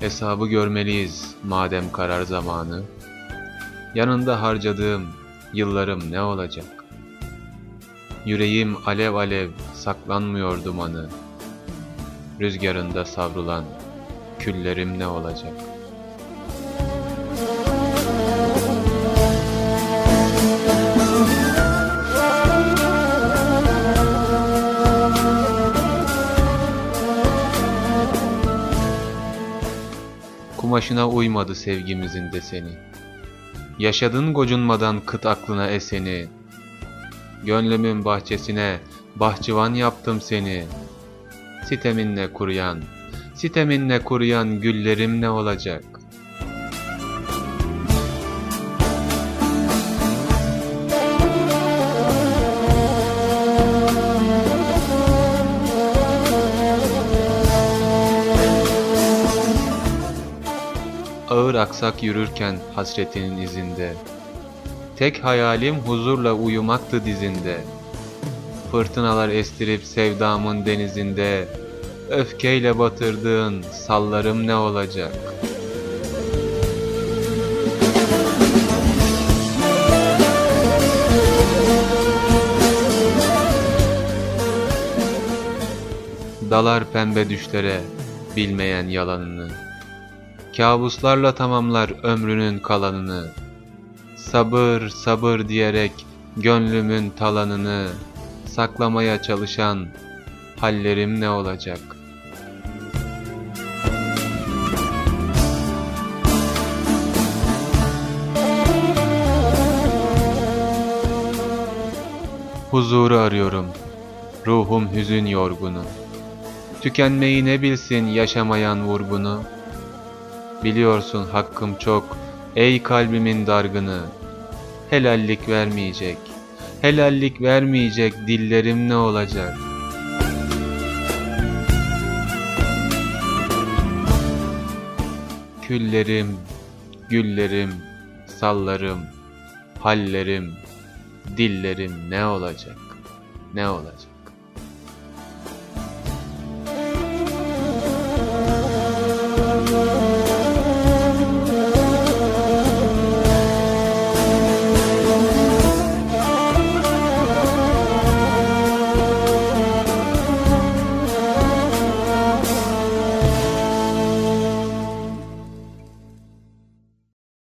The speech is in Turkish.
hesabı görmeliyiz madem karar zamanı. Yanında harcadığım yıllarım ne olacak? Yüreğim alev alev saklanmıyor dumanı. Rüzgarında savrulan küllerim ne olacak? Kumaşına uymadı sevgimizin deseni. Yaşadın gocunmadan kıt aklına eseni. Gönlümün bahçesine bahçıvan yaptım seni. Siteminle kuruyan, siteminle kuruyan güllerim ne olacak? Aksak yürürken hasretinin izinde. Tek hayalim huzurla uyumaktı dizinde. Fırtınalar estirip sevdamın denizinde. Öfkeyle batırdığın sallarım ne olacak? Dalar pembe düşlere bilmeyen yalanını. Kabuslarla tamamlar ömrünün kalanını. Sabır sabır diyerek gönlümün talanını saklamaya çalışan hallerim ne olacak? Huzuru arıyorum, ruhum hüzün yorgunu. Tükenmeyi ne bilsin yaşamayan vurgunu. Biliyorsun hakkım çok, ey kalbimin dargını. Helallik vermeyecek, helallik vermeyecek dillerim ne olacak? Küllerim, güllerim, sallarım, hallerim, dillerim ne olacak, ne olacak?